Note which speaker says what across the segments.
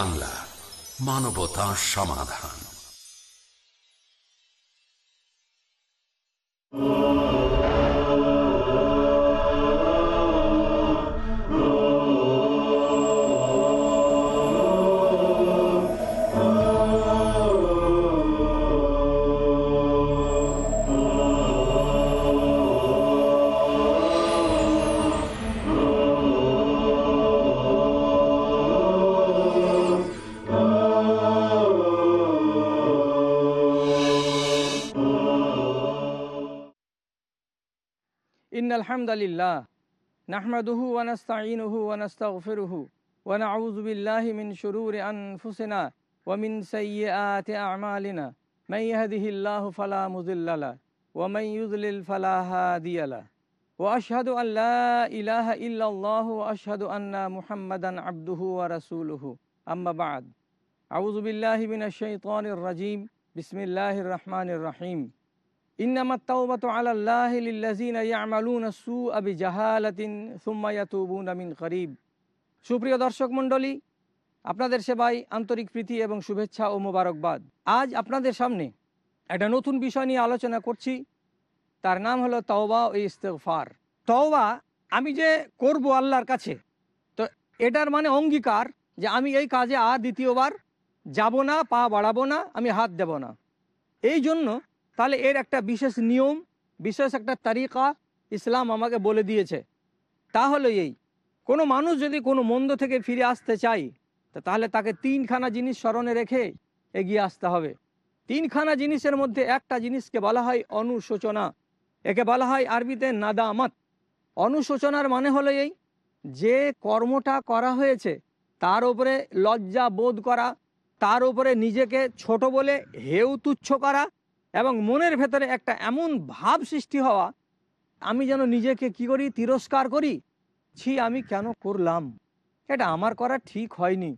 Speaker 1: বাংলা মানবতা সমাধান।
Speaker 2: إن الحمد لله نحمده ونستعينه ونستغفره ونعوذ بالله من شرور أنفسنا ومن سيئات أعمالنا من يهده الله فلا مضل له ومن يضلل فلا هادي له وأشهد أن لا إله إلا الله وأشهد أن محمدا عبده ورسوله أما بعد أعوذ بالله من الشيطان الرجيم بسم الله الرحمن الرحيم ইন্নামাত তাওবাতু আলাল্লাহি লিল্লাযিনা ইয়ামালুনা সুআ বিজাহালাতিন সুম্মা ইয়াতুবুনা মিন করিব সুপ্রিয় দর্শক মণ্ডলী, আপনাদের সেবাই আন্তরিক প্রীতি এবং শুভেচ্ছা ও মোবারকবাদ। আজ আপনাদের সামনে একটা নতুন বিষয় নিয়ে আলোচনা করছি। তার নাম হলো তওবা ও ইস্তেগফার। তওবা আমি যে করব আল্লাহর কাছে, তো এটার মানে অঙ্গীকার যে আমি এই কাজে আর দ্বিতীয়বার যাব না, পা বাড়াবো না, আমি হাত দেব না। এই জন্য তাহলে এর একটা বিশেষ নিয়ম, বিশেষ একটা তারিকা ইসলাম আমাকে বলে দিয়েছে। তা হলো এই, কোনো মানুষ যদি কোনো মন্দ থেকে ফিরে আসতে চাই তাহলে তাকে তিনখানা জিনিস স্মরণে রেখে এগিয়ে আসতে হবে। তিনখানা জিনিসের মধ্যে একটা জিনিসকে বলা হয় অনুশোচনা। একে বলা হয় আরবিতে নাদামাত। অনুশোচনার মানে হলো এই, যে কর্মটা করা হয়েছে, তার উপরে লজ্জা বোধ করা, তার উপরে নিজেকে ছোট বলে হেউ তুচ্ছ করা এবং মনের ভেতরে একটা এমন ভাব সৃষ্টি হওয়া, আমি যেন নিজেকে কি করি? তিরস্কার করি? ছি, আমি কেন করলাম? এটা আমার করা ঠিক হয়নি।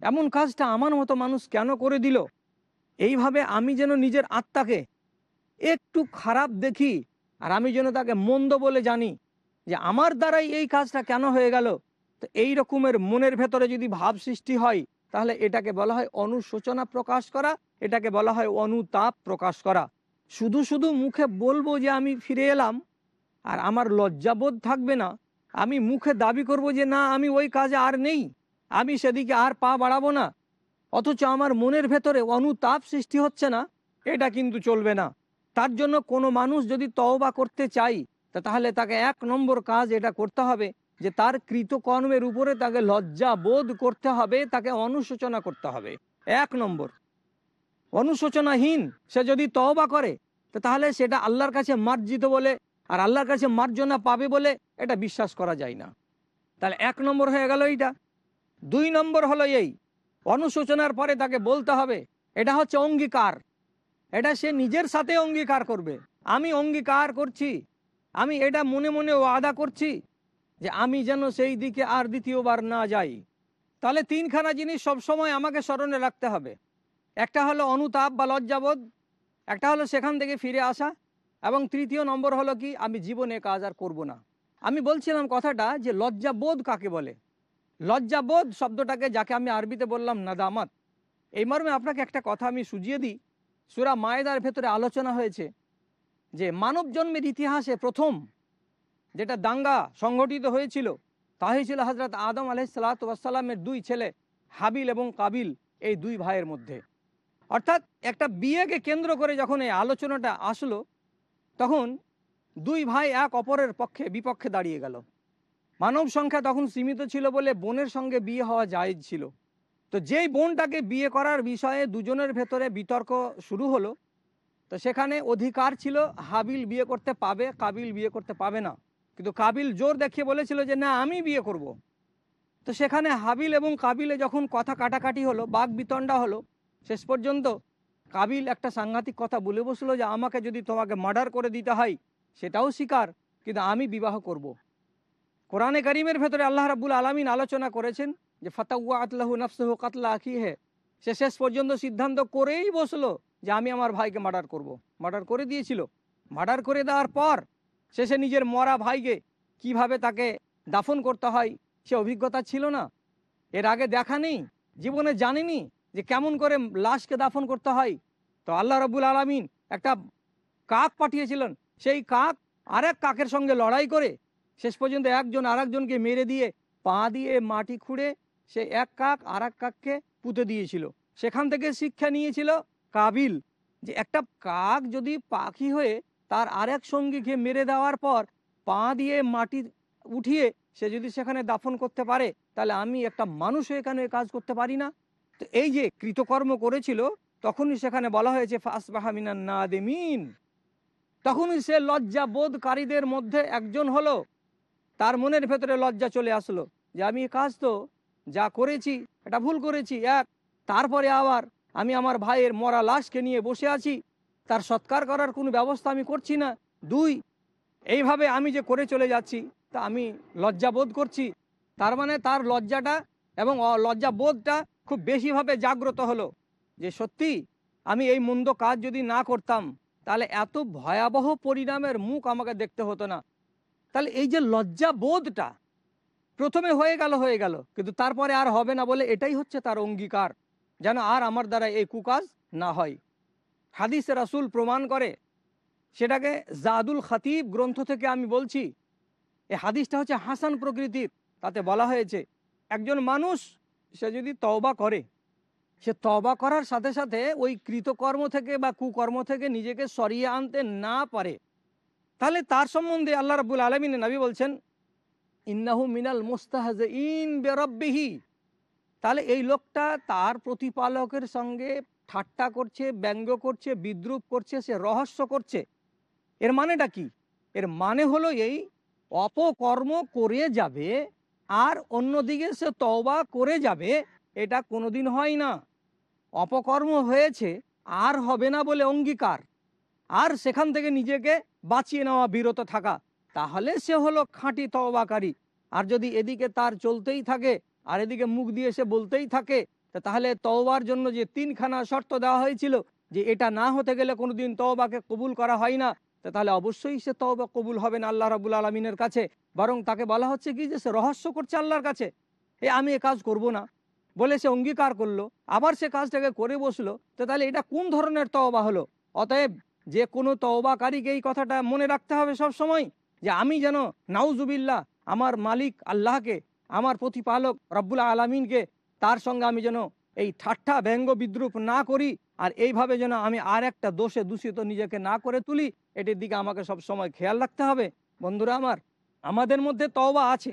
Speaker 2: এমন কাজটা আমার মতো মানুষ কেন করে দিল? এইভাবে আমি যেন নিজের আত্মাকে একটু খারাপ দেখি, আর আমি যেন তাকে মন্দ বলে জানি যে আমার দ্বারাই এই কাজটা কেন হয়ে গেল? তো এই রকমের মনের ভেতরে যদি ভাব সৃষ্টি হয় তাহলে এটাকে বলা হয় অনুশোচনা প্রকাশ করা, এটাকে বলা হয় অনুতাপ প্রকাশ করা। শুধু শুধু মুখে বলব যে আমি ফিরে এলাম, আর আমার লজ্জাবোধ থাকবে না। আমি মুখে দাবি করব যে না, আমি ওই কাজে আর নেই, আমি সেদিকে আর পা বাড়াবো না। অথচ আমার মনের ভেতরে অনুতাপ সৃষ্টি হচ্ছে না, এটা কিন্তু চলবে না। তার জন্য কোনো মানুষ যদি তওবা করতে চাই তাহলে তাকে এক নম্বর কাজ এটা করতে হবে যে তার কৃতকর্মের উপরে তাকে লজ্জা বোধ করতে হবে, তাকে অনুশোচনা করতে হবে। এক নম্বর, অনুশোচনাহীন, সে যদি তওবা করে, তো তাহলে সেটা আল্লাহর কাছে মার্জিত বলে, আর আল্লাহর কাছে মার্জনা পাবে বলে এটা বিশ্বাস করা যায় না। তাহলে এক নম্বর হয়ে গেল এইটা। দুই নম্বর হলো এই, অনুশোচনার পরে তাকে বলতে হবে, এটা হচ্ছে অঙ্গীকার। এটা সে নিজের সাথে অঙ্গীকার করবে। আমি অঙ্গীকার করছি, আমি এটা মনে মনে ওয়াদা করছি যে আমি যেন সেই দিকে আর দ্বিতীয়বার না যাই। তাহলে তিনখানা জিনিস সবসময় আমাকে স্মরণে রাখতে হবে। একটা হলো অনুতাপ বা লজ্জাবোধ, একটা হলো সেখান থেকে ফিরে আসা, এবং তৃতীয় নম্বর হলো কি, আমি জীবনে কাজ আর করব না। আমি বলছিলাম কথাটা যে লজ্জাবোধ কাকে বলে? লজ্জাবোধ শব্দটাকে যাকে আমি আরবিতে বললাম নাদামাত। এই মর্মে আপনাকে একটা কথা আমি সুজিয়ে দিই। সুরা মায়েদার ভেতরে আলোচনা হয়েছে যে মানব জন্মের ইতিহাসে প্রথম যেটা দাঙ্গা সংগঠিত হয়েছিল তা ছিল হজরত আদম আলহিসাল্লামের দুই ছেলে, হাবিল এবং কাবিল, এই দুই ভাইয়ের মধ্যে। অর্থাৎ একটা বিয়েকে কেন্দ্র করে যখন এই আলোচনাটা আসলো, তখন দুই ভাই এক অপরের পক্ষে বিপক্ষে দাঁড়িয়ে গেল। মানব সংখ্যা তখন সীমিত ছিল বলে বোনের সঙ্গে বিয়ে হওয়া জায়েজ ছিল। তো যেই বোনটাকে বিয়ে করার বিষয়ে দুজনের ভেতরে বিতর্ক শুরু হলো, তো সেখানে অধিকার ছিল হাবিল বিয়ে করতে পাবে, কাবিল বিয়ে করতে পাবে না। কিন্তু কাবিল জোর দেখিয়ে বলেছিল যে, না, আমি বিয়ে করব। তো সেখানে হাবিল এবং কাবিলে যখন কথা কাটাকাটি হলো, বাঘ বিতণ্ডা হলো, শেষ পর্যন্ত কাবিল একটা সাংঘাতিক কথা বলে বসল যে, আমাকে যদি তোমাকে মার্ডার করে দিতে হয়, সেটাও স্বীকার, কিন্তু আমি বিবাহ করব। কোরআনে করিমের ভেতরে আল্লাহ রাবুল আলমিন আলোচনা করেছেন যে ফতাউয়া আতলাহু নফসহ কাতলা আখি হে সে শেষ পর্যন্ত সিদ্ধান্ত করেই বসল যে, আমি আমার ভাইকে মার্ডার করব। মার্ডার করে দিয়েছিল মার্ডার করে দেওয়ার পর শেষে নিজের মরা ভাইকে কীভাবে তাকে দাফন করতে হয় সে অভিজ্ঞতা ছিল না। এর আগে দেখা নেই, জীবনে জানেনি যে কেমন করে লাশকে দাফন করতে হয়। তো আল্লাহ রবুল আলমিন একটা কাক পাঠিয়েছিলেন। সেই কাক আরেক কাকের সঙ্গে লড়াই করে শেষ পর্যন্ত একজন আরেকজনকে মেরে দিয়ে পা দিয়ে মাটি খুঁড়ে সে এক কাক আর এক কাককে পুঁতে দিয়েছিল। সেখান থেকে শিক্ষা নিয়েছিল কাবিল যে একটা কাক যদি পাখি হয়ে তার আরেক সঙ্গীকে মেরে দেওয়ার পর পা দিয়ে মাটি উঠিয়ে সে যদি সেখানে দাফন করতে পারে, তাহলে আমি একটা মানুষ এখানে কাজ করতে পারি না। তো এই যে কৃতকর্ম করেছিল, তখনই সেখানে বলা হয়েছে ফাসবাহামিনান নাদেমিন। তখনই সে লজ্জা বোধকারীদের মধ্যে একজন হলো। তার মনের ভেতরে লজ্জা চলে আসলো যে, আমি কাজ তো যা করেছি, এটা ভুল করেছি, এক। তারপরে আবার আমি আমার ভাইয়ের মরা লাশকে নিয়ে বসে আছি তার সৎকার করার কোনো ব্যবস্থা আমি করছি না। দুই, এইভাবে আমি যে করে চলে যাচ্ছি, তা আমি লজ্জা বোধ করছি। তার মানে তার লজ্জাটা এবং অ- লজ্জা বোধটা খুব বেশিভাবে জাগ্রত হলো যে সত্যি আমি এই মন্দ কাজ যদি না করতাম, তাহলে এত ভয়াবহ পরিণামের মুখ আমাকে দেখতে হতো না। তাহলে এই যে লজ্জা বোধটা প্রথমে হয়ে গেল হয়ে গেল, কিন্তু তারপরে আর হবে না বলে এটাই হচ্ছে তার অঙ্গীকার, যেন আর আমার দ্বারা এই কুকাজ না হয়। হাদিস রাসুল প্রমাণ করে, সেটাকে জাদুল খাতিব গ্রন্থ থেকে আমি বলছি। এই হাদিসটা হচ্ছে হাসান প্রকৃতির, তাতে বলা হয়েছে, একজন মানুষ, সে যদি তওবা করে, সে তবা করার সাথে সাথে ওই কৃতকর্ম থেকে বা কুকর্ম থেকে নিজেকে সরিয়ে আনতে না পারে, তাহলে তার সম্বন্ধে আল্লাহ রাবুল আলমিন নবী বলছেন, ইন্নাহু মিনাল মুস্তাহাজ ইন বেরব্বিহি। তাহলে এই লোকটা তার প্রতিপালকের সঙ্গে ঠাট্টা করছে, ব্যঙ্গ করছে, বিদ্রুপ করছে, সে রহস্য করছে। এর মানেটা কি? এর মানে হলো এই, অপকর্ম করে যাবে আর অন্যদিকে সে তওবা করে যাবে, এটা কোনোদিন হয় না। অপকর্ম হয়েছে, আর হবে না বলে অঙ্গীকার। আর সেখান থেকে নিজেকে বাঁচিয়ে নেওয়া বিরত থাকা। তাহলে সে হলো খাঁটি তওবাকারী। আর যদি এদিকে তার চলতেই থাকে, আর এদিকে মুখ দিয়ে সে বলতেই থাকে তাহলে তওবার জন্য যে তিনখানা শর্ত দেওয়া হয়েছিল যে এটা না হতে গেলে কোনোদিন তওবাকে কবুল করা হয় না তাহলে অবশ্যই সে তওবা কবুল হবে না আল্লাহ রাবুল আলমিনের কাছে। বরং তাকে বলা হচ্ছে কি যে সে রহস্য করছে আল্লাহর কাছে। এ আমি এ কাজ করব না। বলে সে অঙ্গীকার করল, আবার সে কাজটাকে করে বসল, তো তাহলে এটা কোন ধরনের তওবা হলো? অতএব যে কোনো তওবাকারীকে এই কথাটা মনে রাখতে হবে সব সময় যে আমি যেন নাউজুবিল্লাহ, আমার মালিক আল্লাহকে, আমার প্রতিপালক রব্বুল আলমিনকে তার সঙ্গে আমি যেন এই ঠাট্টা ব্যঙ্গ বিদ্রুপ না করি আর এইভাবে যেন আমি আর একটা দোষে দূষিত নিজেকে না করে তুলি, এটির দিকে আমাকে সব সময় খেয়াল রাখতে হবে। বন্ধুরা আমার, আমাদের মধ্যে তওবা আছে।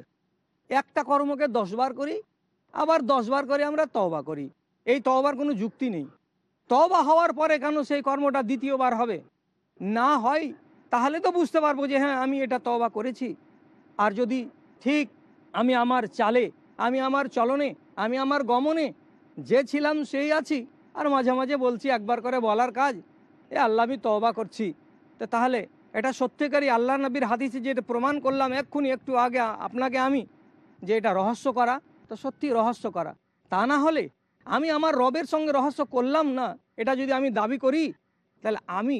Speaker 2: একটা কর্মকে দশবার করি, আবার দশবার করে আমরা তওবা করি। এই তওবার কোনো যুক্তি নেই। তওবা হওয়ার পরে কেন সেই কর্মটা দ্বিতীয়বার হবে? না হয়, তাহলে তো বুঝতে পারব যে হ্যাঁ আমি এটা তওবা করেছি। আর যদি ঠিক আমি আমার চালে আমি আমার চলনে, আমি আমার গমনে, যে ছিলাম সেই আছি। আর মাঝে মাঝে বলছি, একবার করে বলার কাজ, এ আল্লাহ আমি তওবা করছি। তো তাহলে এটা সত্যিকারই আল্লাহ নবীর হাদিসে যেটা প্রমাণ করলাম, এক্ষুনি একটু আগে আপনাকে আমি, যে এটা রহস্য করা, তো সত্যি রহস্য করা। তা না হলে আমি আমার রবের সঙ্গে রহস্য করলাম না, এটা যদি আমি দাবি করি, তাহলে আমি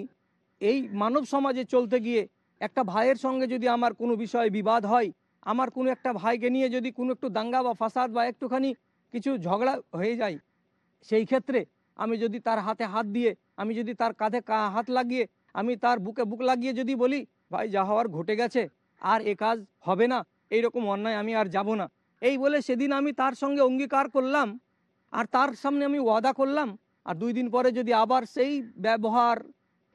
Speaker 2: এই মানব সমাজে চলতে গিয়ে একটা ভাইয়ের সঙ্গে যদি আমার কোনো বিষয়ে বিবাদ হয় আমার কোনো একটা ভাইকে নিয়ে যদি কোনো একটু দাঙ্গা বা ফাসাদ বা একটুখানি কিছু ঝগড়া হয়ে যায়, সেই ক্ষেত্রে আমি যদি তার হাতে হাত দিয়ে, আমি যদি তার কাঁধে হাত লাগিয়ে, আমি তার বুকে বুক লাগিয়ে যদি বলি, ভাই, যা হওয়ার ঘটে গেছে, আর এ কাজ হবে না এই রকম অন্যায় আমি আর যাব না। এই বলে সেদিন আমি তার সঙ্গে অঙ্গীকার করলাম, আর তার সামনে আমি ওয়াদা করলাম, আর দুই দিন পরে যদি আবার সেই ব্যবহার,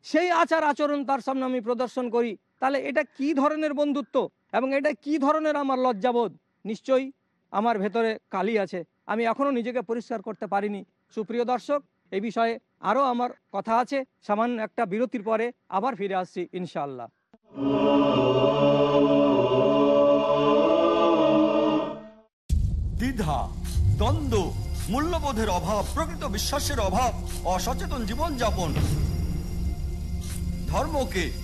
Speaker 2: সেই আচার আচরণ তার সামনে আমি প্রদর্শন করি তাহলে এটা কি ধরনের বন্ধুত্ব? এবং এটা কি ধরনের আমার লজ্জাবোধ? নিশ্চয়ই আমার ভেতরে কালি আছে। আমি এখনও নিজেকে পরিষ্কার করতে পারিনি। সুপ্রিয় দর্শক, এই বিষয়ে আরও আমার কথা আছে। সামান্য একটা বিরতির পরে আবার ফিরে আসছি, ইনশাআল্লাহ।
Speaker 3: দ্বিধা, দ্বন্দ্ব, মূল্যবোধের অভাব, প্রকৃত বিশ্বাসের অভাব, অসচেতন জীবনযাপন। ধর্মকে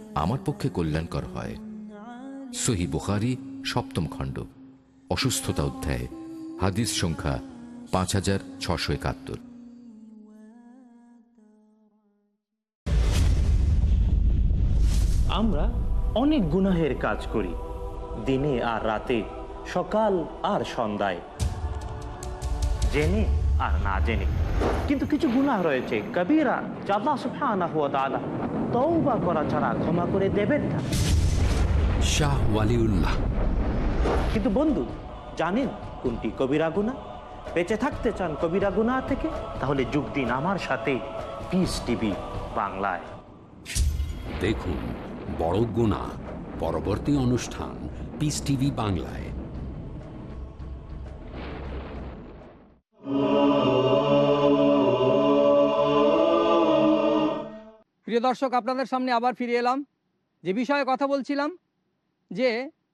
Speaker 4: আমার পক্ষে কল্যাণকর হয়। সহি বুখারি, সপ্তম খণ্ড, অসুস্থতা অধ্যায়, হাদিস সংখ্যা পাঁচ হাজার ছশো একাত্তর।
Speaker 5: আমরা অনেক গুনাহের কাজ করি, দিনে আর রাতে, সকাল আর সন্ধ্যায়। জেনে আর না জেনে। কিন্তু কিছু গুনাহ রয়েছে, কবিরা জাদা সুফানা হুয়া তওবা করা ছাড়া ক্ষমা করে দেবেন না।
Speaker 1: শাহ ওয়ালিউল্লাহ।
Speaker 5: কিন্তু বন্ধু জানেন কোনটি কবিরা গুনাহ? বেঁচে থাকতে চান কবিরা গুনাহ থেকে তাহলে যোগ দিন আমার সাথে। পিস টিভি বাংলায়।
Speaker 1: দেখুন বড় গুণা পরবর্তী অনুষ্ঠান পিস টিভি বাংলায়।
Speaker 2: প্রিয় দর্শক, আপনাদের সামনে আবার ফিরে এলাম। যে বিষয়ে কথা বলছিলাম, যে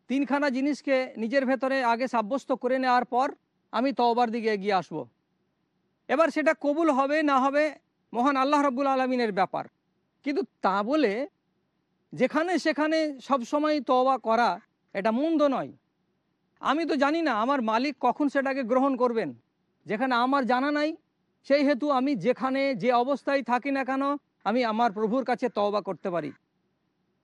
Speaker 2: তিনখানা জিনিসকে নিজের ভেতরে আগে সাব্যস্ত করে নেওয়ার পর আমি তওবার দিকে এগিয়ে আসব। এবার সেটা কবুল হবে না হবে মহান আল্লাহ রব্বুল আলমিনের ব্যাপার। কিন্তু তা বলে যেখানে সেখানে সব সময় তওবা করা এটা মন্দ নয়। আমি তো জানি না আমার মালিক কখন সেটাকে গ্রহণ করবেন। যেখানে আমার জানা নাই, সেই হেতু আমি যেখানে যে অবস্থায় থাকি না কেন আমি আমার প্রভুর কাছে তওবা করতে পারি।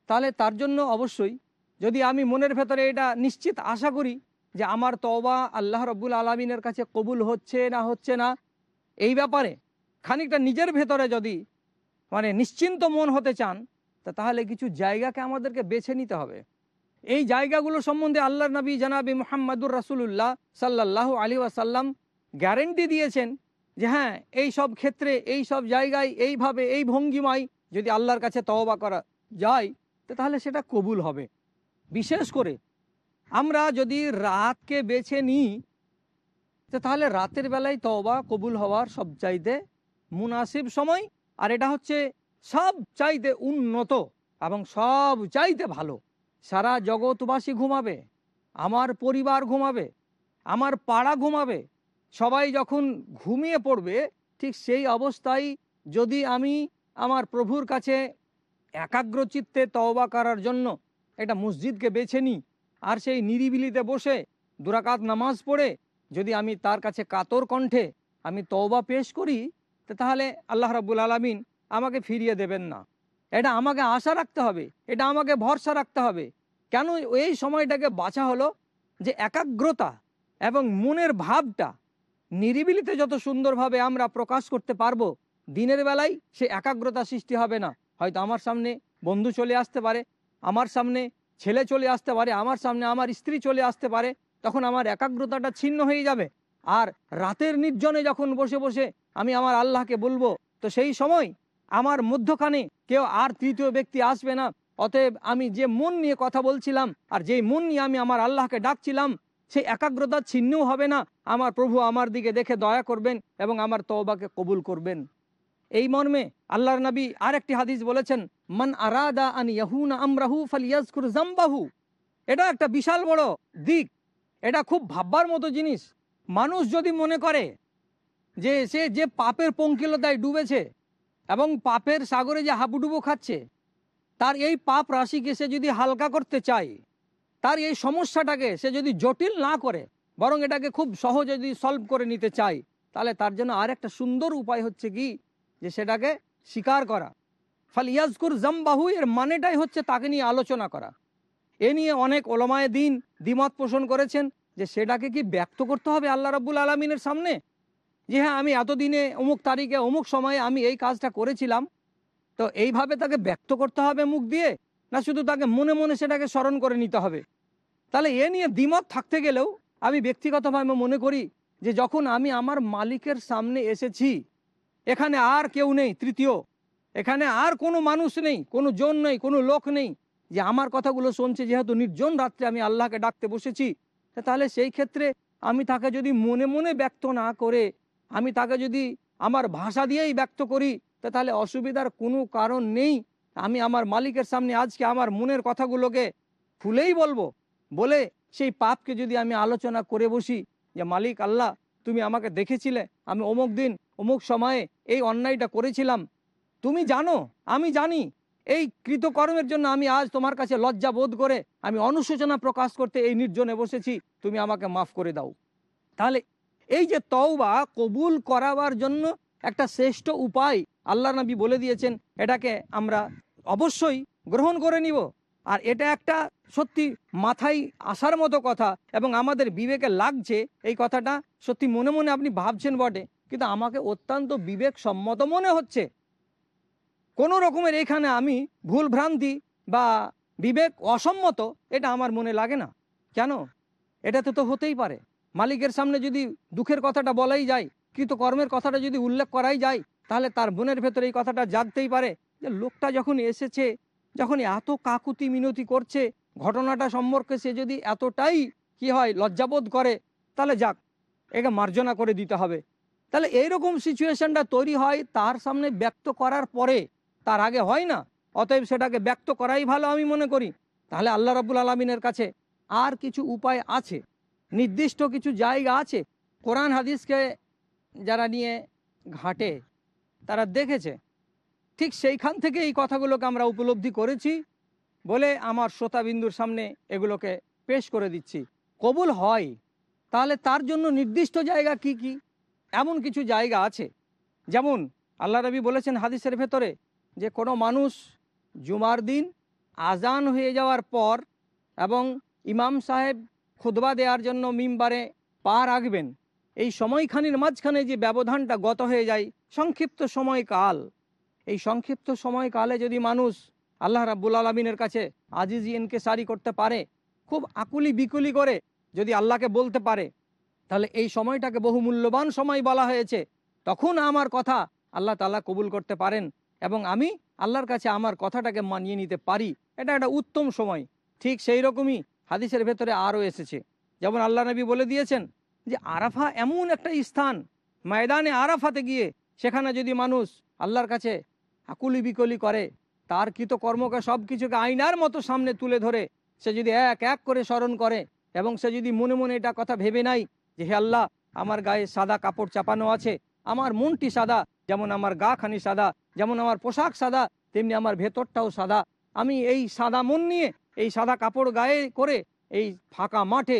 Speaker 2: তাহলে তার জন্য অবশ্যই যদি আমি মনের ভেতরে এটা নিশ্চিত আশা করি যে আমার তওবা আল্লাহ রব্বুল আলমিনের কাছে কবুল হচ্ছে না হচ্ছে না, এই ব্যাপারে খানিকটা নিজের ভেতরে যদি মানে নিশ্চিন্ত মন হতে চান, তা তাহলে কিছু জায়গাকে আমাদেরকে বেছে নিতে হবে। এই জায়গাগুলো সম্বন্ধে আল্লাহ নবী জানাবি মোহাম্মদুর রাসুল্লাহ সাল্লাহ আলী ওয়াসাল্লাম গ্যারেন্টি দিয়েছেন যে হ্যাঁ এই সব ক্ষেত্রে, এই সব জায়গায়, এইভাবে, এই ভঙ্গিমায় যদি আল্লাহর কাছে তওবা করা যায়, তো তাহলে সেটা কবুল হবে। বিশেষ করে আমরা যদি রাতকে বেছে নিই, তো তাহলে রাতের বেলায় তওবা কবুল হওয়ার সব চাইতে মুনাসিব সময়, আর এটা হচ্ছে সব চাইতে উন্নত এবং সব চাইতে ভালো। সারা জগৎবাসী ঘুমাবে, আমার পরিবার ঘুমাবে, আমার পাড়া ঘুমাবে সবাই যখন ঘুমিয়ে পড়বে, ঠিক সেই অবস্থায় যদি আমি আমার প্রভুর কাছে একাগ্রচিত্তে তওবা করার জন্য একটা মসজিদকে বেছে নিই আর সেই নিরিবিলিতে বসে দুরাকাত নামাজ পড়ে যদি আমি তার কাছে কাতর কণ্ঠে আমি তওবা পেশ করি তাহলে আল্লাহ রাব্বুল আলমিন আমাকে ফিরিয়ে দেবেন না। এটা আমাকে আশা রাখতে হবে, এটা আমাকে ভরসা রাখতে হবে। কেন এই সময়টাকে বাঁচা হলো? যে একাগ্রতা এবং মনের ভাবটা নিরিবিলিতে যত সুন্দরভাবে আমরা প্রকাশ করতে পারব, দিনের বেলায় সে একাগ্রতা সৃষ্টি হবে না। হয়তো আমার সামনে বন্ধু চলে আসতে পারে, আমার সামনে ছেলে চলে আসতে পারে, আমার সামনে আমার স্ত্রী চলে আসতে পারে, তখন আমার একাগ্রতাটা ছিন্ন হয়ে যাবে। আর রাতের নির্জনে যখন বসে বসে আমি আমার আল্লাহকে বলব, তো সেই সময় আমার মধ্যখানে কেউ আর তৃতীয় ব্যক্তি আসবে না। অতএব আমি যে মন নিয়ে কথা বলছিলাম আর যেই মন নিয়ে আমি আমার আল্লাহকে ডাকছিলাম সেই একাগ্রতা ছিন্নও হবে না। আমার প্রভু আমার দিকে দেখে দয়া করবেন এবং আমার তওবাকে কবুল করবেন। এই মর্মে আল্লাহর নবী আরেকটি হাদিস বলেছেন, মন আরাদা আন ইয়াহুনা আমরাহু ফালিয়াজকুর জাম্বাহু। এটা একটা বিশাল বড় দিক। এটা খুব ভাববার মতো জিনিস। মানুষ যদি মনে করে যে সে যে পাপের পঙ্কিলতায় ডুবেছে এবং পাপের সাগরে যে হাবুডুবু খাচ্ছে, তার এই পাপ রাশিকে সে যদি হালকা করতে চায় তার এই সমস্যাটাকে সে যদি জটিল না করে, বরং এটাকে খুব সহজে যদি সলভ করে নিতে চায়, তাহলে তার জন্য আর একটা সুন্দর উপায় হচ্ছে কি? যে সেটাকে স্বীকার করা। ফাল ইয়াজকুর জামবাহু, এর মানেটাই হচ্ছে তাকে নিয়ে আলোচনা করা। এ নিয়ে অনেক ওলমায় দিন দ্বিমত পোষণ করেছেন যে সেটাকে কি ব্যক্ত করতে হবে আল্লাহ রাব্বুল আলমিনের সামনে? যে হ্যাঁ আমি এতদিনে অমুক তারিখে, অমুক সময়ে আমি এই কাজটা করেছিলাম, তো এইভাবে তাকে ব্যক্ত করতে হবে মুখ দিয়ে, না শুধু তাকে মনে মনে সেটাকে স্মরণ করে নিতে হবে? তাহলে এ নিয়ে দ্বিমত থাকতে গেলেও আমি ব্যক্তিগতভাবে মনে করি যে যখন আমি আমার মালিকের সামনে এসেছি, এখানে আর কেউ নেই, তৃতীয়। এখানে আর কোনো মানুষ নেই, কোনো জন নেই, কোনো লোক নেই যে আমার কথাগুলো শুনছে, যেহেতু নির্জন রাত্রে আমি আল্লাহকে ডাকতে বসেছি তাহলে সেই ক্ষেত্রে আমি তাকে যদি মনে মনে ব্যক্ত না করে, আমি তাকে যদি আমার ভাষা দিয়েই ব্যক্ত করি তাহলে অসুবিধার কোনো কারণ নেই। আমি আমার মালিকের সামনে আজকে আমার মনের কথাগুলোকে খুলেই বলব। বলে সেই পাপকে যদি আমি আলোচনা করে বসি যে, মালিক আল্লাহ, তুমি আমাকে দেখেছিলে, আমি অমুক দিন, অমুক সময়ে এই অন্যায়টা করেছিলাম। তুমি জানো, আমি জানি, এই কৃতকর্মের জন্য আমি আজ তোমার কাছে লজ্জা বোধ করে আমি অনুশোচনা প্রকাশ করতে এই নির্জনে বসেছি, তুমি আমাকে মাফ করে দাও। তাহলে এই যে তওবা কবুল করাবার জন্য একটা শ্রেষ্ঠ উপায় আল্লাহ নবী বলে দিয়েছেন, এটাকে আমরা অবশ্যই গ্রহণ করে নিব। আর এটা একটা সত্যি মাথায় আসার মতো কথা এবং আমাদের বিবেকে লাগছে এই কথাটা সত্যি মনে মনে আপনি ভাবছেন বটে। কিন্তু আমাকে অত্যন্ত বিবেক সম্মত মনে হচ্ছে। কোনো রকমের এখানে আমি ভুল ভ্রান্তি বা বিবেক অসম্মত এটা আমার মনে লাগে না। কেন? এটাতে তো হতেই পারে। মালিকের সামনে যদি দুঃখের কথাটা বলাই যায় কিন্তু কর্মের কথাটা যদি উল্লেখ করাই যায়, তাহলে তার বোনের ভেতরে এই কথাটা জাগতেই পারে যে লোকটা যখন এসেছে যখন এত কাকুতি মিনতি করছে, ঘটনাটা সম্পর্কে সে যদি এতটাই কি হয় লজ্জাবোধ করে, তাহলে যাক, একে মার্জনা করে দিতে হবে। তাহলে এইরকম সিচুয়েশনটা তৈরি হয় তার সামনে ব্যক্ত করার পরে, তার আগে হয় না? অতএব সেটাকে ব্যক্ত করাই ভালো আমি মনে করি। তাহলে আল্লাহ রাবুল আলমিনের কাছে আর কিছু উপায় আছে? নির্দিষ্ট কিছু জায়গা আছে? কোরআন হাদিসকে যারা নিয়ে ঘাটে, তারা দেখেছে? ঠিক সেইখান থেকে এই কথাগুলোকে আমরা উপলব্ধি করেছি বলে আমার শ্রোতাবিন্দুর সামনে এগুলোকে পেশ করে দিচ্ছি। কবুল হয়, তাহলে তার জন্য নির্দিষ্ট জায়গা কি কি? এমন কিছু জায়গা আছে। যেমন আল্লাহ রবি বলেছেন হাদিসের ভেতরে যে কোনো মানুষ জুমার দিন আজান হয়ে যাওয়ার পর এবং ইমাম সাহেব খুদবা দেওয়ার জন্য মিম্বারে পা রাখবেন। এই সময়খানির মাঝখানে যে ব্যবধানটা গত হয়ে যায়, সংক্ষিপ্ত সময়কাল। এই সংক্ষিপ্ত সময়কালে যদি মানুষ আল্লাহ রাব্বুল আলমিনের কাছে আজিজি এনকে সারি করতে পারে, খুব আকুলি বিকুলি করে যদি আল্লাহকে বলতে পারে, তাহলে এই সময়টাকে বহু মূল্যবান সময় বলা হয়েছে। তখন আমার কথা আল্লাহ তালা কবুল করতে পারেন এবং আমি আল্লাহর কাছে আমার কথাটাকে মানিয়ে নিতে পারি। এটা একটা উত্তম সময়। ঠিক সেই রকমই হাদিসের ভেতরে আরও এসেছে। যেমন আল্লাহ নবী বলে দিয়েছেন যে, আরাফা এমন একটা স্থান, ময়দানে আরাফাতে গিয়ে সেখানে যদি মানুষ আল্লাহর কাছে আকুলি বিকলি করে। তার কৃত কর্মকে সব কিছুকে আয়নার মতো সামনে তুলে ধরে। সে যদি এক এক করে স্মরণ করে এবং সে যদি মনে মনে এটা কথা ভেবে নাই যে, হে আল্লাহ, আমার গায়ে সাদা কাপড় চাপানো আছে, আমার মনটি সাদা, যেমন আমার গা খানি সাদা, যেমন আমার পোশাক সাদা, তেমনি আমার ভেতরটাও সাদা। আমি এই সাদা মন নিয়ে, এই সাদা কাপড় গায়ে করে, এই ফাঁকা মাঠে,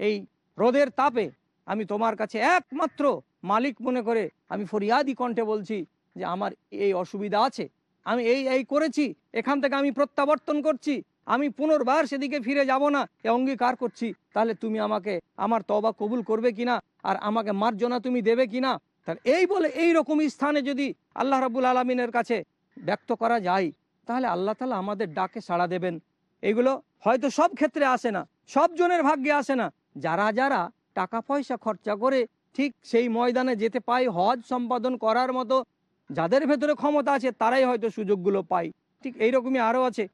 Speaker 2: এই রোদের তাপে আমি তোমার কাছে একমাত্র মালিক মনে করে আমি ফরিয়াদি কণ্ঠে বলছি যে আমার এই অসুবিধা আছে, আমি এই এই করেছি, এখান থেকে আমি প্রত্যাবর্তন করছি, আমি পুনর্বার সেদিকে ফিরে যাব না, এ অঙ্গীকার করছি, তাহলে তুমি আমাকে, আমার তবা কবুল করবে কিনা আর আমাকে মার্জনা তুমি দেবে কিনা তাহলে এই বলে এই রকম স্থানে যদি আল্লাহ রাবুল আলমিনের কাছে ব্যক্ত করা যায়, তাহলে আল্লাহ তালা আমাদের ডাকে সাড়া দেবেন। এইগুলো হয়তো সব ক্ষেত্রে আসে না, সব জনের ভাগ্যে আসে না। যারা যারা টাকা পয়সা খরচা করে ঠিক সেই ময়দানে যেতে পায় হজ সম্পাদন করার মতো যাদের ভেতরে ক্ষমতা আছে, তারাই হয়তো সুযোগগুলো পায়। ঠিক এইরকমই আরও আছে।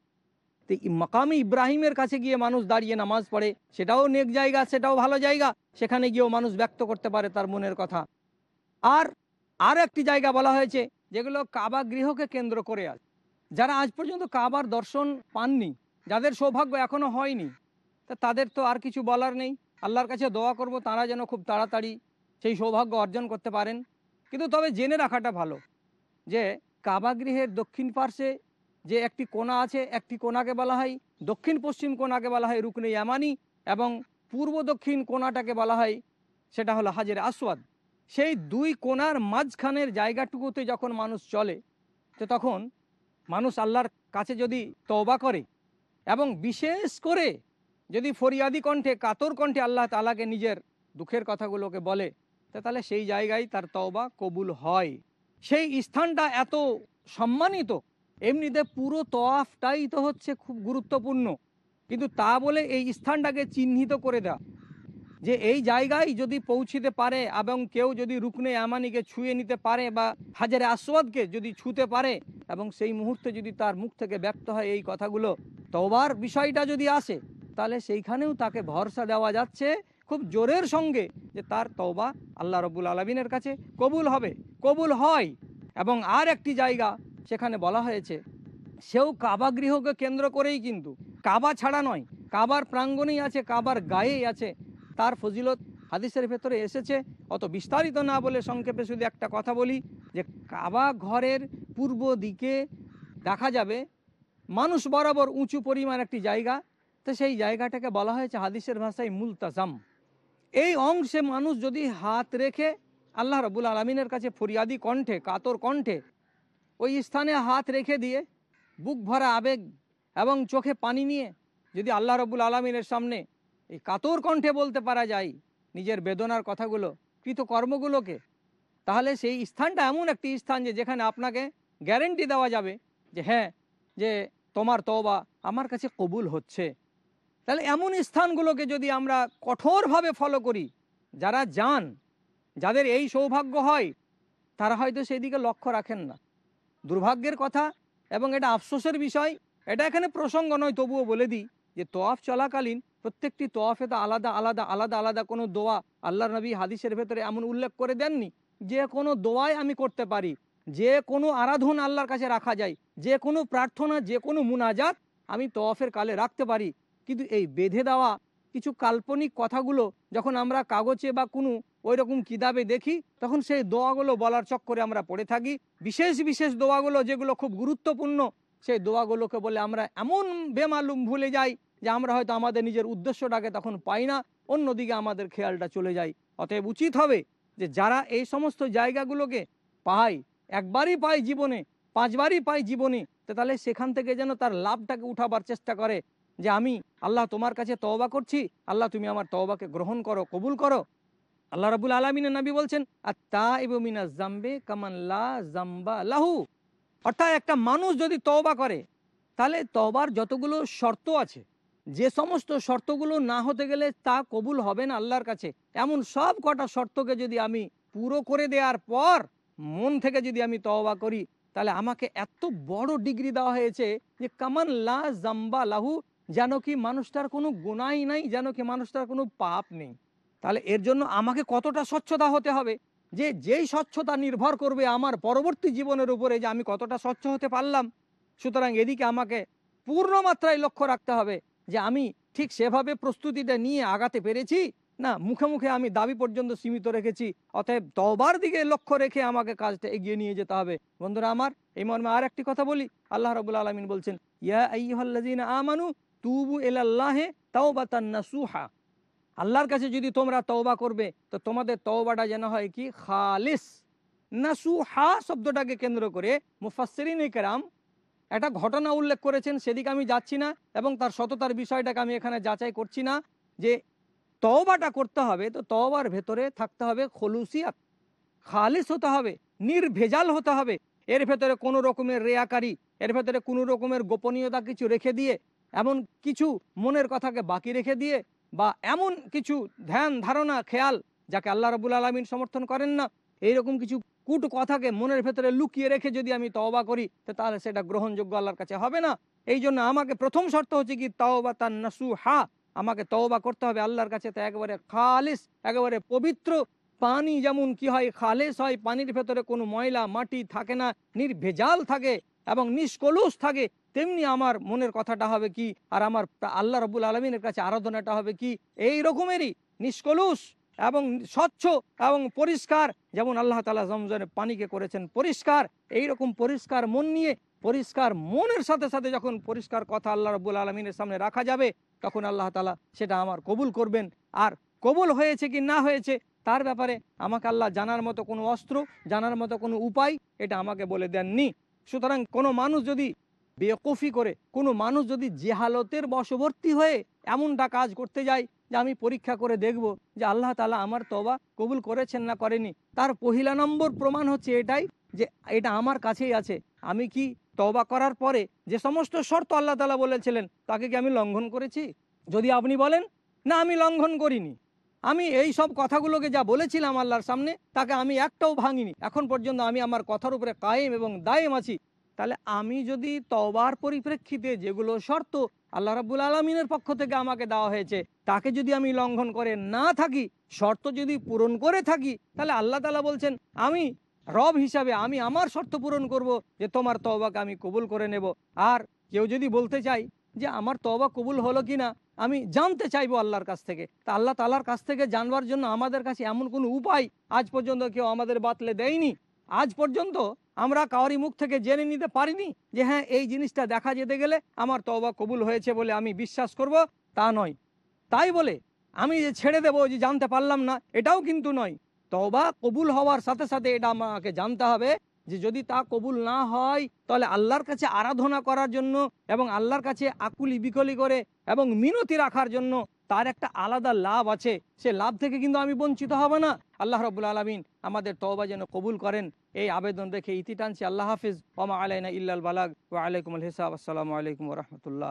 Speaker 2: তো মাকামি ইব্রাহিমের কাছে গিয়ে মানুষ দাঁড়িয়ে নামাজ পড়ে, সেটাও নেক জায়গা, সেটাও ভালো জায়গা। সেখানে গিয়েও মানুষ ব্যক্ত করতে পারে তার মনের কথা। আর আর একটি জায়গা বলা হয়েছে, যেগুলো কাবা গৃহকে কেন্দ্র করে আছে। যারা আজ পর্যন্ত কাবার দর্শন পাননি, যাদের সৌভাগ্য এখনও হয়নি, তা তাদের তো আর কিছু বলার নেই। আল্লাহর কাছে দোয়া করব, তারা যেন খুব তাড়াতাড়ি সেই সৌভাগ্য অর্জন করতে পারেন। কিন্তু তবে জেনে রাখাটা ভালো। যে কাবাগৃহের দক্ষিণ পার্শ্বে যে একটি কোণা আছে, একটি কোণাকে বলা হয়, দক্ষিণ পশ্চিম কোণাকে বলা হয় রুকনে ইয়ামানি এবং পূর্ব দক্ষিণ কোণাটাকে বলা হয়, সেটা হলো হাজের আসওয়াদ। সেই দুই কোণার মাঝখানের জায়গাটুকুতে যখন মানুষ চলে, তো তখন মানুষ আল্লাহর কাছে যদি তওবা করে এবং বিশেষ করে যদি ফরিয়াদি কণ্ঠে, কাতর কণ্ঠে আল্লাহ তালাকে নিজের দুঃখের কথাগুলোকে বলে তাহলে সেই জায়গায় তার তওবা কবুল হয়। সেই স্থানটা এত সম্মানিত, এমনিতে পুরো তওয়াফটাই তো হচ্ছে খুব গুরুত্বপূর্ণ। কিন্তু তা বলে এই স্থানটাকে চিহ্নিত করে দেওয়া যে এই জায়গায় যদি পৌঁছিতে পারে এবং কেউ যদি রুকনে আমানিকে ছুঁয়ে নিতে পারে বা হাজারে আসওয়াদকে যদি ছুঁতে পারে এবং সেই মুহূর্তে যদি তার মুখ থেকে ব্যক্ত হয় এই কথাগুলো তবার বিষয়টা যদি আসে, তাহলে সেইখানেও তাকে ভরসা দেওয়া যাচ্ছে খুব জোরের সঙ্গে যে তার তওবা আল্লাহ রবুল আলমিনের কাছে কবুল হবে, কবুল হয়। এবং আর একটি জায়গা সেখানে বলা হয়েছে, সেও কাবা গৃহকে কেন্দ্র করেই কিন্তু, কাবা ছাড়া নয়, কাবার প্রাঙ্গণেই আছে, কাবার গায়েই আছে। তার ফজিলত হাদিসের ভেতরে এসেছে, অত বিস্তারিত না বলে সংক্ষেপে শুধু একটা কথা বলি, যে কাবা ঘরের পূর্ব দিকে দেখা যাবে, মানুষ বরাবর উঁচু পরিমাণ একটি জায়গা। তো সেই জায়গাটাকে বলা হয়েছে হাদিসের ভাষায় মুলতাজাম। এই অংশে মানুষ যদি হাত রেখে আল্লাহ রবুল আলমিনের কাছে ফরিয়াদি কণ্ঠে, কাতর কণ্ঠে ওই স্থানে হাত রেখে দিয়ে বুক ভরা আবেগ এবং চোখে পানি নিয়ে যদি আল্লাহ রবুল আলমিনের সামনে এই কাতর কণ্ঠে বলতে পারা যায় নিজের বেদনার কথাগুলো, কৃতকর্মগুলোকে, তাহলে সেই স্থানটা এমন একটি স্থান যে যেখানে আপনাকে গ্যারেন্টি দেওয়া যাবে যে হ্যাঁ যে তোমার তওবা আমার কাছে কবুল হচ্ছে। তাহলে এমন স্থানগুলোকে যদি আমরা কঠোরভাবে ফলো করি, যারা যান যাদের এই সৌভাগ্য হয়, তারা হয়তো সেই দিকে লক্ষ্য রাখেন না। দুর্ভাগ্যের কথা এবং এটা আফসোসের বিষয়, এটা এখানে প্রসঙ্গ নয়, তবুও বলে দিই যে তোয়াফ চলাকালীন প্রত্যেকটি তোয়াফে তো আলাদা আলাদা আলাদা আলাদা কোনো দোয়া আল্লাহ নবী হাদিসের ভেতরে এমন উল্লেখ করে দেননি যে কোনো দোয়াই আমি করতে পারি, যে কোনো আরাধন আল্লাহর কাছে রাখা যায়, যে কোনো প্রার্থনা, যে কোনো মুনাজাত আমি তোয়াফের কালে রাখতে পারি। কিন্তু এই বেঁধে দেওয়া কিছু কাল্পনিক কথাগুলো যখন আমরা কাগজে বা কোনো ওই রকম কিতাবে দেখি, তখন সেই দোয়াগুলো বলার চক্করে আমরা পড়ে থাকি। বিশেষ বিশেষ দোয়াগুলো যেগুলো খুব গুরুত্বপূর্ণ, সেই দোয়াগুলোকে বলে আমরা এমন বেমালুম ভুলে যাই যে আমরা হয়তো আমাদের নিজের উদ্দেশ্যটাকে তখন পাই না, অন্যদিকে আমাদের খেয়ালটা চলে যায়। অতএব উচিত হবে যে যারা এই সমস্ত জায়গাগুলোকে পায়, একবারই পায় জীবনে, পাঁচবারই পায় জীবনে তাহলে সেখান থেকে যেন তার লাভটাকে উঠাবার চেষ্টা করে। যে আমি আল্লাহ তোমার কাছে তওবা করছি, আল্লাহ তুমি আমার তওবাকে গ্রহণ করো, কবুল করো। আল্লাহ রাবুল আলমিনের নবী বলছেন আর তা মিনা জাম্বে কামাল্লা জাম্বা লাহু। অর্থাৎ একটা মানুষ যদি তওবা করে, তাহলে তওবার যতগুলো শর্ত আছে, যে সমস্ত শর্তগুলো না হতে গেলে তা কবুল হবে না আল্লাহর কাছে। এমন সব কটা শর্তকে যদি আমি পুরো করে দেওয়ার পর, মন থেকে যদি আমি তওবা করি, তাহলে আমাকে এত বড় ডিগ্রি দেওয়া হয়েছে যে কামান লা জাম্বা লাহু যেন কি মানুষটার কোনো গুণাই নাই, যেন কি মানুষটার কোনো পাপ নেই। তাহলে এর জন্য আমাকে কতটা স্বচ্ছতা হতে হবে? যে যেই স্বচ্ছতা নির্ভর করবে আমার পরবর্তী জীবনের উপরে যে আমি কতটা স্বচ্ছ হতে পারলাম। সুতরাং এদিকে আমাকে পূর্ণ মাত্রায় লক্ষ্য রাখতে হবে যে আমি ঠিক সেভাবে প্রস্তুতিটা নিয়ে আগাতে পেরেছি না, মুখে মুখে আমি দাবি পর্যন্ত সীমিত রেখেছি। অতএব তবার দিকে লক্ষ্য রেখে আমাকে কাজটা এগিয়ে নিয়ে যেতে হবে। বন্ধুরা আমার, এই মর্মে আর একটি কথা বলি। আল্লাহ রবুল আলমিন বলছেন, ইয়া আমানু তুবু এলাল্লাহে তাওবাতান নাসুহা। আল্লাহর কাছে যদি তোমরা তওবা করবে, তো তোমাদের তওবাটা যেন হয় কি? খালিস। নাসুহা শব্দটাকে কেন্দ্র করে মুফাসসিরিন কেরাম একটা ঘটনা উল্লেখ করেছেন, সেদিকে আমি যাচ্ছি না এবং তার সততার বিষয়টাকে আমি এখানে যাচাই করছি না যে তওবাটা করতে হবে, তো তওবার ভেতরে থাকতে হবে খলুসিয়াত। খালিস হতে হবে, নির্ভেজাল হতে হবে। এর ভেতরে কোনো রকমের রেয়াকারি, এর ভেতরে কোনো রকমের গোপনীয়তা কিছু রেখে দিয়ে এমন কিছু মনের কথাকে বাকি রেখে দিয়ে বা এমন কিছু ধ্যান, ধারণা, খেয়াল যাকে আল্লাহ রবুল আলমিন সমর্থন করেন না, এইরকম কিছু কুট কথাকে মনের ভেতরে লুকিয়ে রেখে যদি আমি তওবা করি তাহলে সেটা গ্রহণযোগ্য আল্লাহর কাছে হবে না। এই জন্য আমাকে প্রথম শর্ত হচ্ছে কি, তওবা তার নাসু হা আমাকে তওবা করতে হবে আল্লাহর কাছে, তা একেবারে খালিস, একেবারে পবিত্র পানি যেমন কি হয়, খালেস হয়, পানির ভেতরে কোনো ময়লা, মাটি থাকে না, নির্ভেজাল থাকে এবং নিষ্কলুষ থাকে তেমনি আমার মনের কথাটা হবে কি? আর আমার আল্লাহ রবুল আলমিনের কাছে আরাধনাটা হবে কি? এই রকমেরই নিষ্কলুষ এবং স্বচ্ছ এবং পরিষ্কার। যেমন আল্লাহ তালা জমজনে পানিকে করেছেন পরিষ্কার। এই রকম পরিষ্কার মন নিয়ে, পরিষ্কার মনের সাথে সাথে যখন পরিষ্কার কথা আল্লাহ রবুল আলমিনের সামনে রাখা যাবে, তখন আল্লাহ তালা সেটা আমার কবুল করবেন। আর কবুল হয়েছে কি না হয়েছে, তার ব্যাপারে আমাকে আল্লাহ জানার মতো কোনো অস্ত্র, জানার মতো কোনো উপায় এটা আমাকে বলে দেননি। সুতরাং কোনো মানুষ যদি বেকফি করে কোনো মানুষ যদি জেহালতের বশবর্তী হয়ে এমনটা কাজ করতে যায় যে আমি পরীক্ষা করে দেখব যে আল্লাহ তালা আমার তবা কবুল করেছেন না করেনি তার পহিলা নম্বর প্রমাণ হচ্ছে এটাই যে এটা আমার কাছেই আছে। আমি কি তবা করার পরে যে সমস্ত শর্ত আল্লাহ তালা বলেছিলেন, তাকে কি আমি লঙ্ঘন করেছি? যদি আপনি বলেন, না, আমি লঙ্ঘন করিনি। আমি এই সব কথাগুলোকে যা বলেছিলাম আল্লাহর সামনে, তাকে আমি একটাও ভাঙিনি। এখন পর্যন্ত আমি আমার কথার উপরে কায়েম এবং দায়েম আছি। তাহলে আমি যদি তবার পরিপ্রেক্ষিতে যেগুলো শর্ত আল্লাহ রাবুল আলমিনের পক্ষ থেকে আমাকে দেওয়া হয়েছে, তাকে যদি আমি লঙ্ঘন করে না থাকি, শর্ত যদি পূরণ করে থাকি, তাহলে আল্লাহ তালা বলছেন, আমি রব হিসাবে আমি আমার শর্ত পূরণ করব যে তোমার তওবাকে আমি কবুল করে নেব। আর কেউ যদি বলতে চাই যে আমার তওবা কবুল হলো কি না আমি জানতে চাইব আল্লাহর কাছ থেকে। তা আল্লাহ তালার কাছ থেকে জানবার জন্য আমাদের কাছে এমন কোনো উপায় আজ পর্যন্ত কেউ আমাদের বাতলে দেয়নি। আজ পর্যন্ত আমরা কাউরি মুখ থেকে জেনে নিতে পারিনি যে হ্যাঁ এই জিনিসটা দেখা যেতে গেলে আমার তওবা কবুল হয়েছে বলে আমি বিশ্বাস করব, তা নয়। তাই বলে আমি যে ছেড়ে দেবো যে জানতে পারলাম না, এটাও কিন্তু নয়। তবা কবুল হওয়ার সাথে সাথে এটা আমাকে জানতে হবে যে যদি তা কবুল না হয়, তাহলে আল্লাহর কাছে আরাধনা করার জন্য এবং আল্লাহর কাছে আকুলি বিকলি করে এবং মিনতি রাখার জন্য তার একটা আলাদা লাভ আছে। সে লাভ থেকে কিন্তু আমি বঞ্চিত হব না। আল্লাহ রবুল আলমিন আমাদের তওবা যেন কবুল করেন। এই আবেদন রেখে ইতি টানছি। আল্লাহ হাফিজ। ওমা আলাইনা ইল্লাল বালাক ও আলাইকুম আল হিসাব। আসসালামু আলাইকুম রহমতুল্লাহ।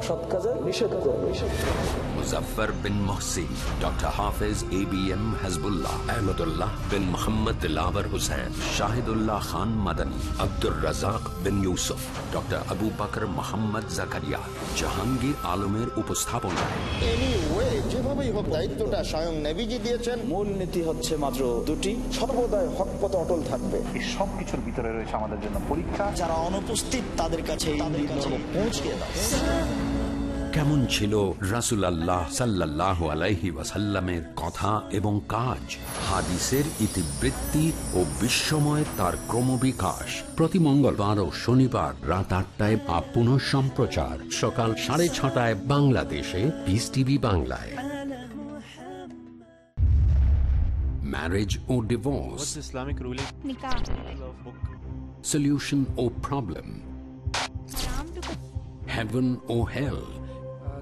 Speaker 6: অসৎ কাজের নিষেধ করবে
Speaker 1: Muzaffar Bin Mohsin doctor Hafez A B M Hizbullah Ahmadullah bin Mohammad Dilabar Hossain Shahidullah Khan Madani Abdur Razzak bin Yusuf doctor Abu Bakar Mohammad Zakaria Jahangir আলমের উপস্থাপনায়।
Speaker 7: যেভাবেই হোক দায়িত্বটা স্বয়ং নেভিজি দিয়েছেন।
Speaker 8: মূল নীতি হচ্ছে মাত্র দুটি
Speaker 6: সর্বদাই হক পথে অটল থাকবে।
Speaker 9: এই সব কিছুর ভিতরে রয়েছে আমাদের জন্য পরীক্ষা।
Speaker 8: যারা অনুপস্থিত তাদের কাছে পৌঁছে দাও
Speaker 1: কেমন ছিল রাসুল আল্লাহ সাল্লাহ আলাইহি ওয়াসাল্লামের কথা এবং কাজ? হাদিসের ইতিবৃত্তি ও বিশ্বময় তার ক্রমবিকাশ। প্রতি মঙ্গলবার ও শনিবার রাত আটটায় বা পুনঃ সম্প্রচার। সকাল সাড়ে ছটায় বাংলাদেশে পিস টিভি বাংলায়। Marriage O divorce
Speaker 10: Islamic ruling?
Speaker 11: Nikah.
Speaker 1: solution or problem
Speaker 11: Islam to
Speaker 1: heaven or hell